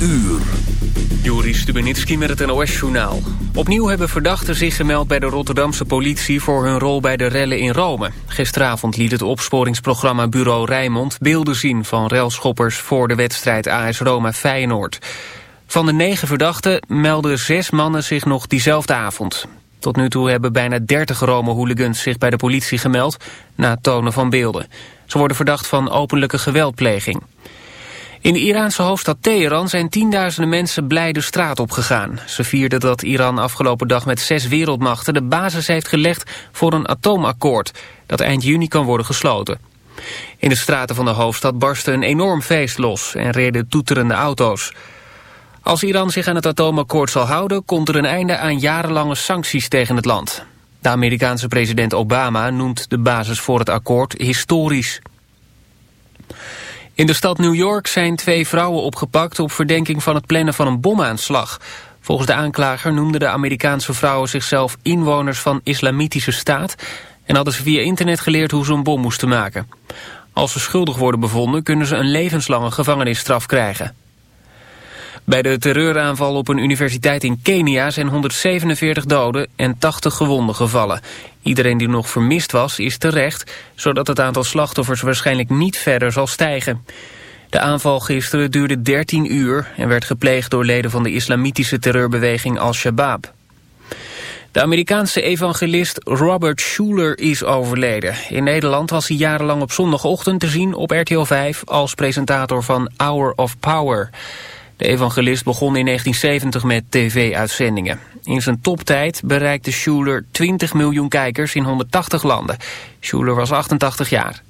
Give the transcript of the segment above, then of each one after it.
uur. Juri Stubenitski met het NOS-journaal. Opnieuw hebben verdachten zich gemeld bij de Rotterdamse politie... voor hun rol bij de rellen in Rome. Gisteravond liet het opsporingsprogramma Bureau Rijnmond... beelden zien van relschoppers voor de wedstrijd AS Roma-Feyenoord. Van de negen verdachten melden zes mannen zich nog diezelfde avond. Tot nu toe hebben bijna 30 Rome-hooligans zich bij de politie gemeld... na tonen van beelden. Ze worden verdacht van openlijke geweldpleging. In de Iraanse hoofdstad Teheran zijn tienduizenden mensen blij de straat opgegaan. Ze vierden dat Iran afgelopen dag met zes wereldmachten de basis heeft gelegd voor een atoomakkoord dat eind juni kan worden gesloten. In de straten van de hoofdstad barstte een enorm feest los en reden toeterende auto's. Als Iran zich aan het atoomakkoord zal houden, komt er een einde aan jarenlange sancties tegen het land. De Amerikaanse president Obama noemt de basis voor het akkoord historisch. In de stad New York zijn twee vrouwen opgepakt op verdenking van het plannen van een bomaanslag. Volgens de aanklager noemden de Amerikaanse vrouwen zichzelf inwoners van islamitische staat... en hadden ze via internet geleerd hoe ze een bom moesten maken. Als ze schuldig worden bevonden kunnen ze een levenslange gevangenisstraf krijgen. Bij de terreuraanval op een universiteit in Kenia zijn 147 doden en 80 gewonden gevallen. Iedereen die nog vermist was is terecht, zodat het aantal slachtoffers waarschijnlijk niet verder zal stijgen. De aanval gisteren duurde 13 uur en werd gepleegd door leden van de islamitische terreurbeweging Al-Shabaab. De Amerikaanse evangelist Robert Schuller is overleden. In Nederland was hij jarenlang op zondagochtend te zien op RTL 5 als presentator van Hour of Power. De evangelist begon in 1970 met tv-uitzendingen. In zijn toptijd bereikte Schuler 20 miljoen kijkers in 180 landen. Schuler was 88 jaar.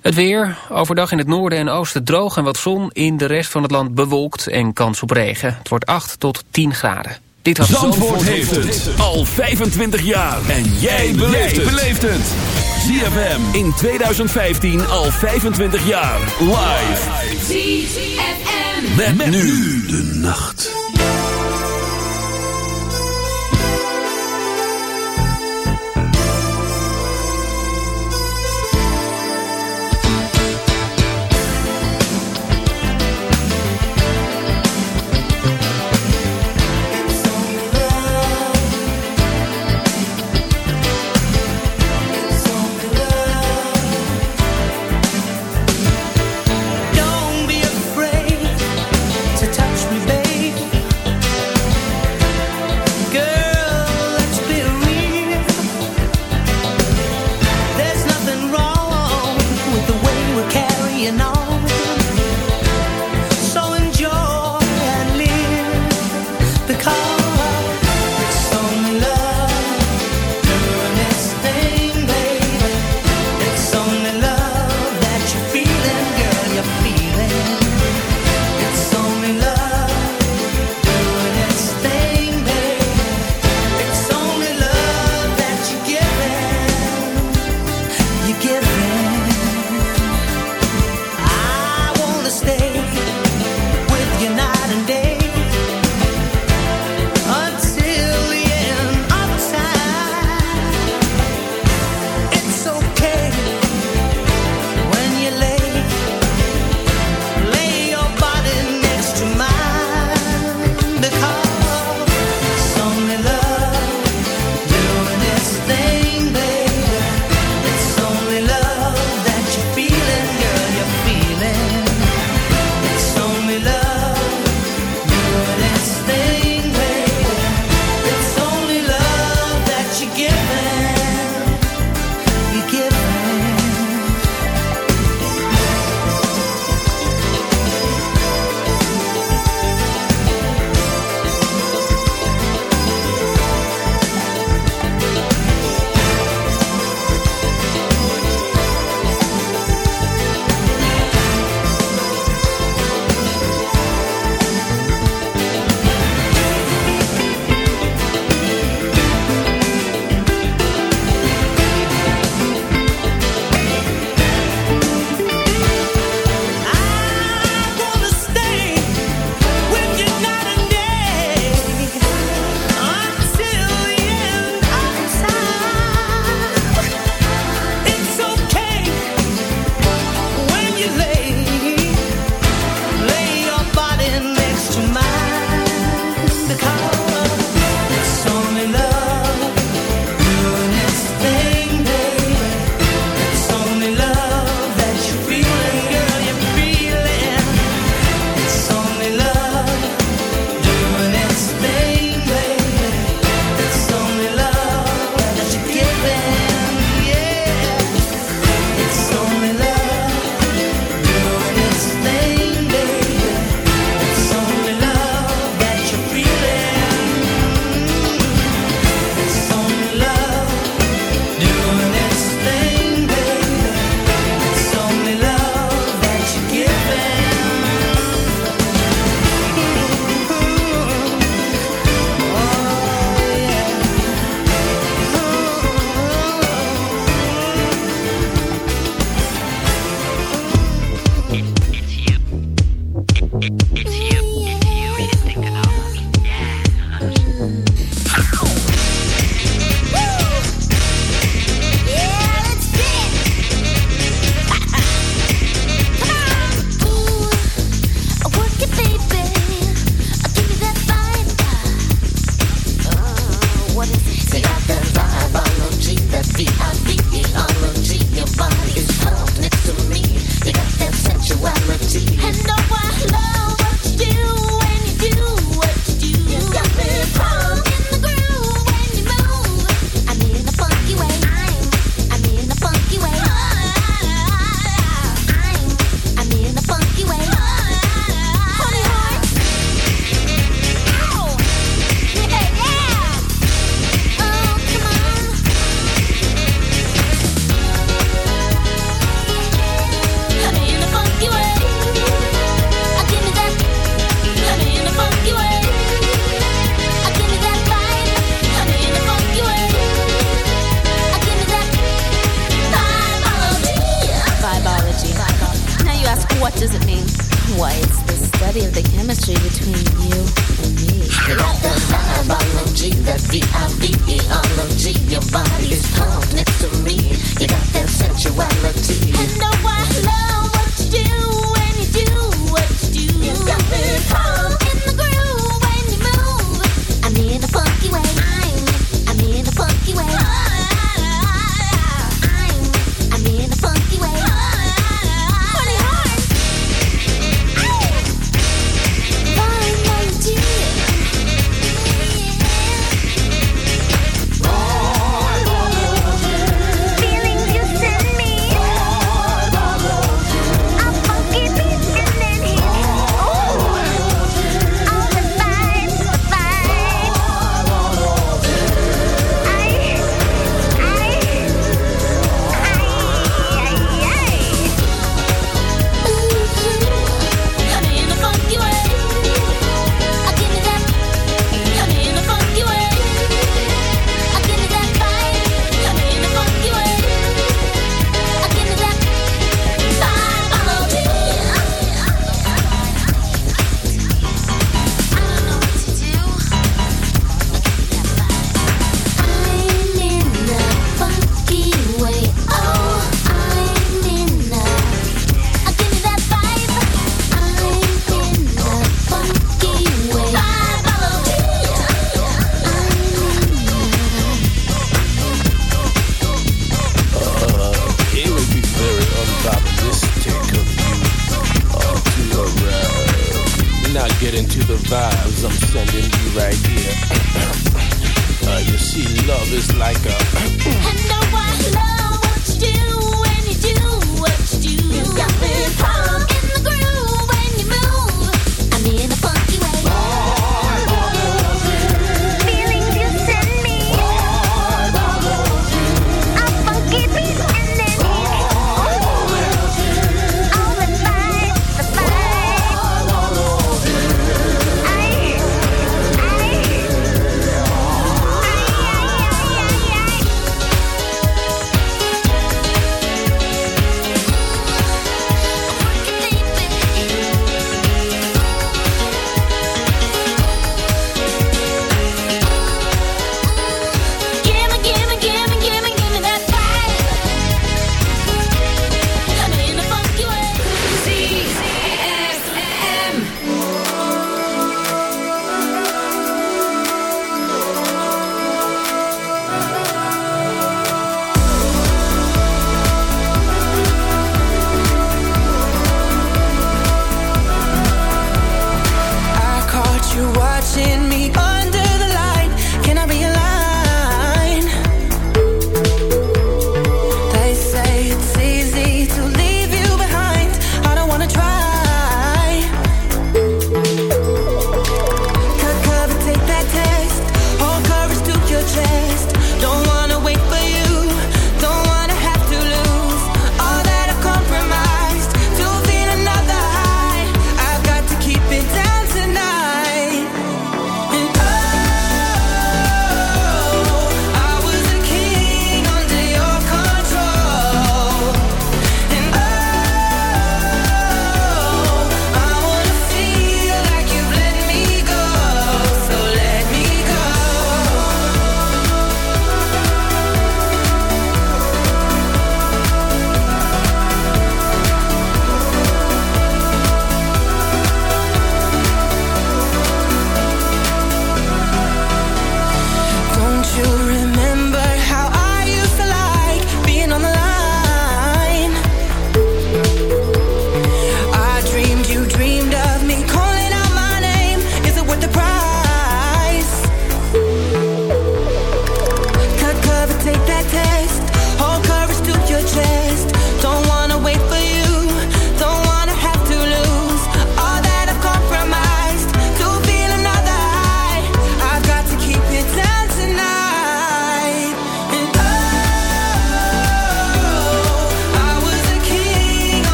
Het weer, overdag in het noorden en oosten droog en wat zon. In de rest van het land bewolkt en kans op regen. Het wordt 8 tot 10 graden. Dit was Zandvoort, heeft het al 25 jaar. En jij beleeft het. ZFM in 2015 al 25 jaar. Live. ZFM. Met, nu de nacht.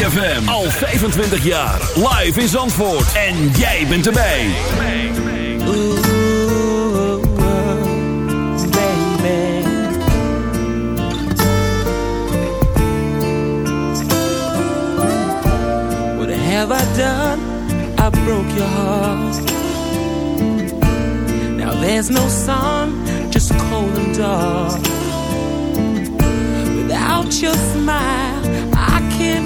ZFM. Al 25 jaar. Live in Zandvoort. En jij bent erbij. Ooh, baby. What have I done? I broke your heart. Now there's no sun, just cold and dark. Without your smile,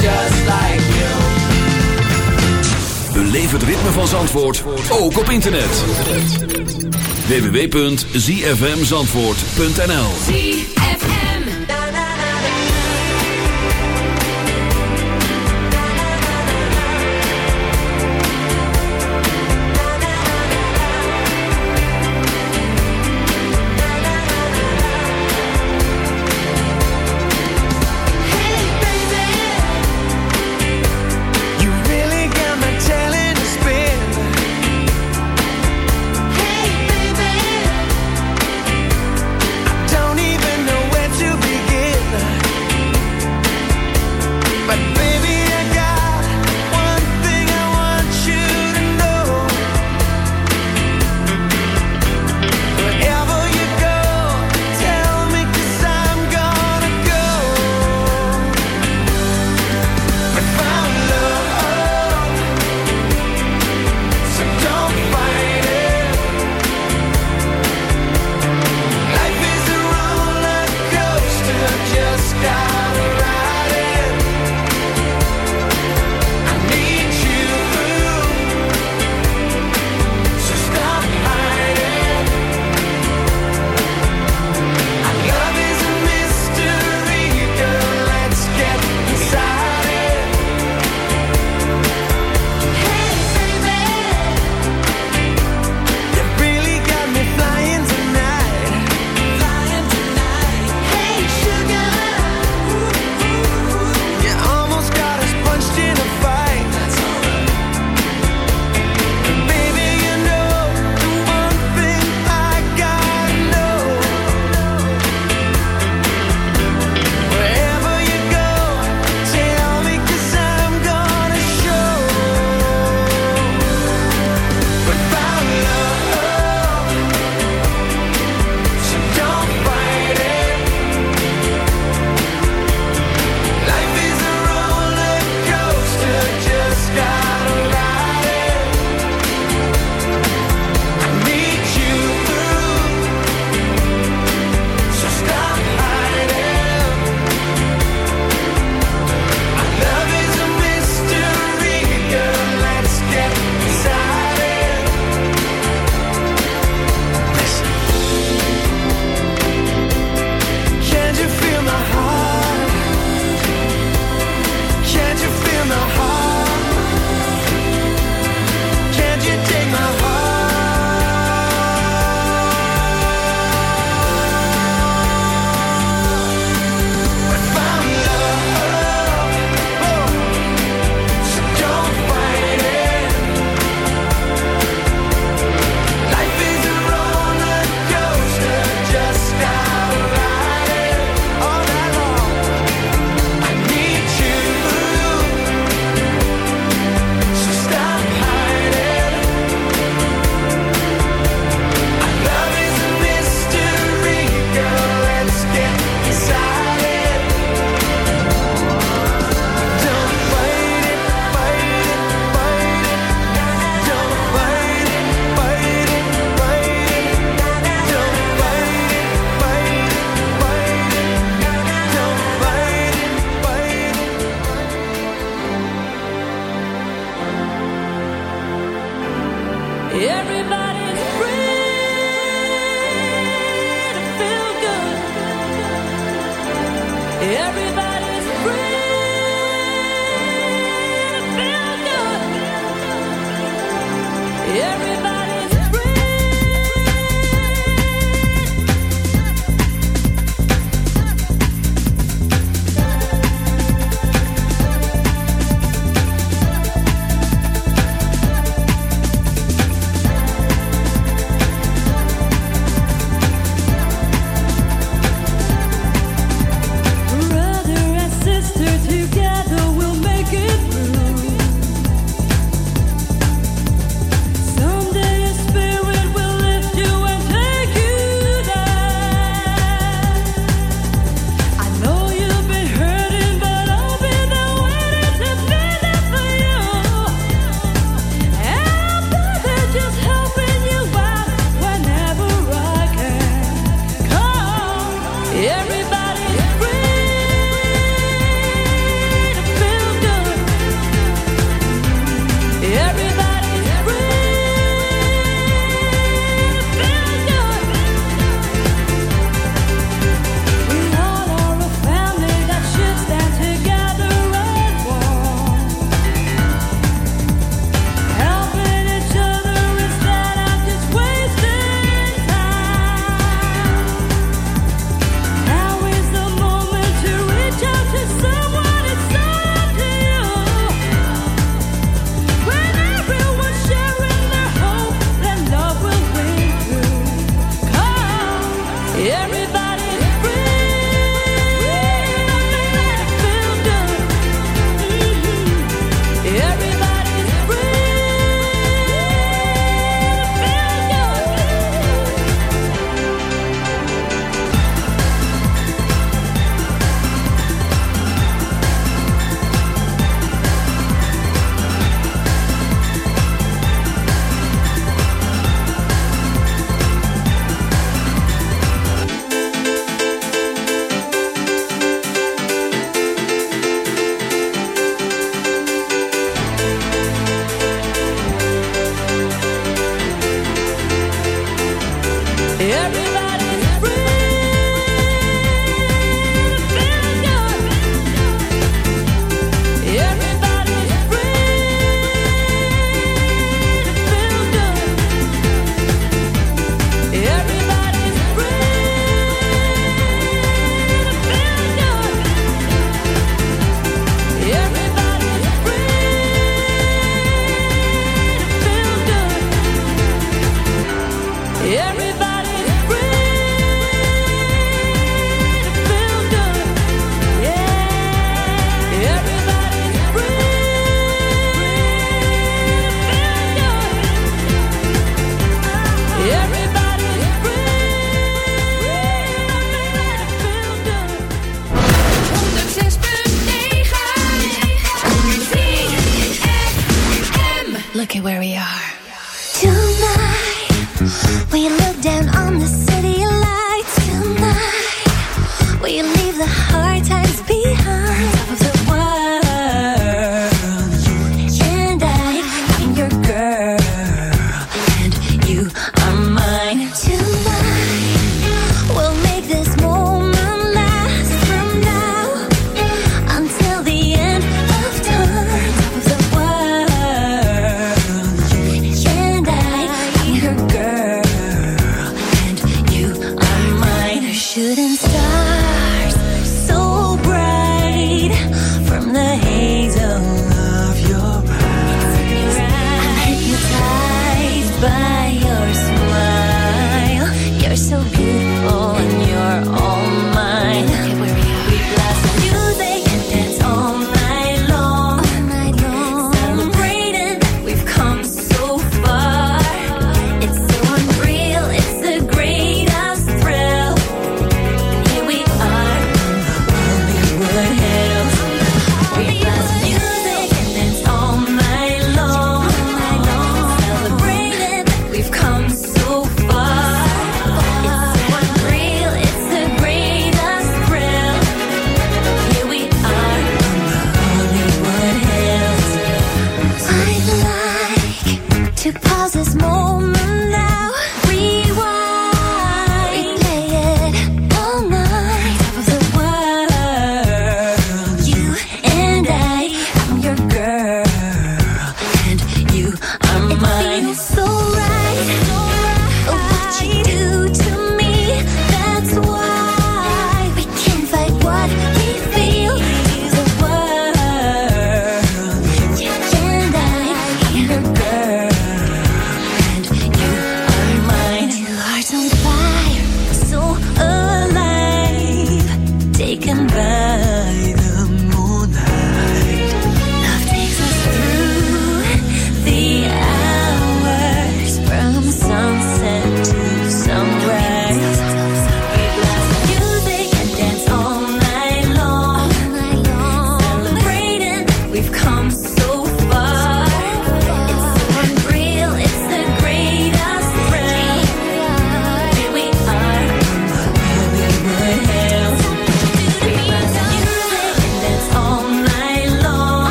just like you. Beleef het ritme van Zandvoort, ook op internet. www.zfmzandvoort.nl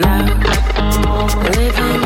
Now, living.